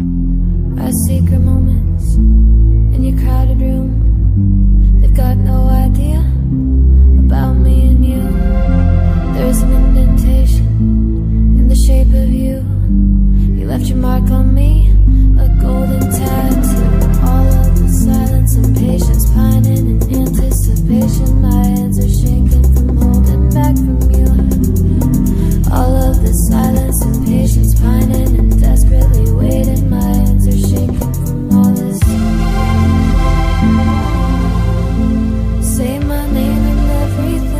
Our secret moments in your crowded room. They've got no idea about me and you. There's an indentation in the shape of you. You left your mark on. everything.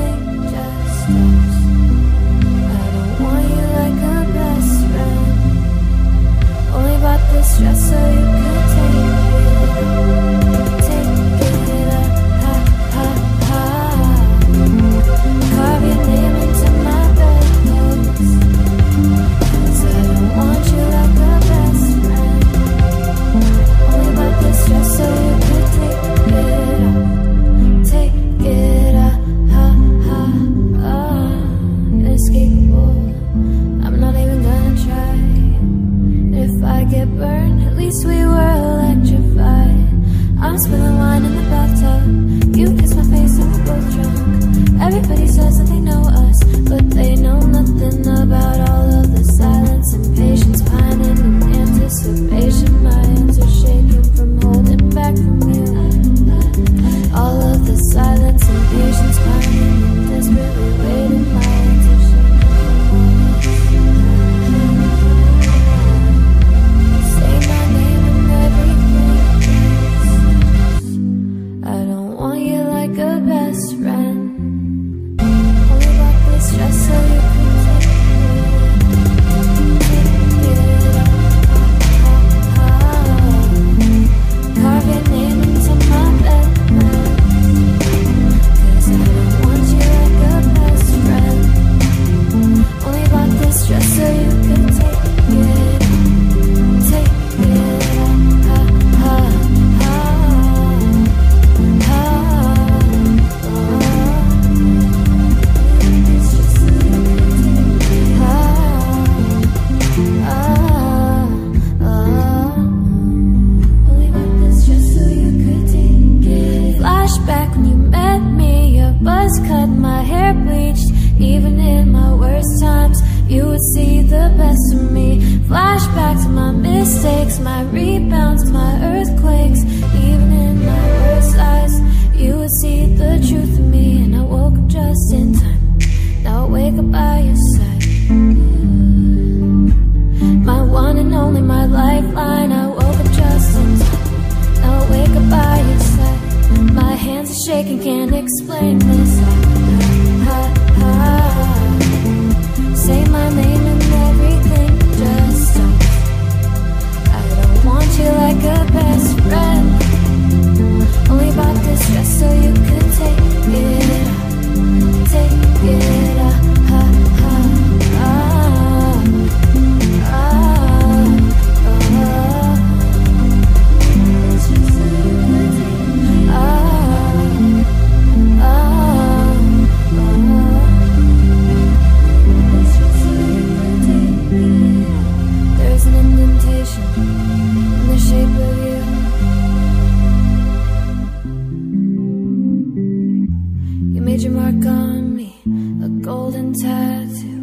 burn, at least we were electrified. I'm spilling wine in the bathtub, you kiss my was cut, my hair bleached. Even in my worst times You would see the best of me. Flashbacks, my mistakes My rebounds, my earthquakes. Even in my worst lies You would see the truth of me. And I woke up just in time. Now I wake up by your side. My one and only, my lifeline. I woke up just in time. Now I wake up by your side. My hands are shaking, explain this. in the shape of you. You made your mark on me, a golden tattoo.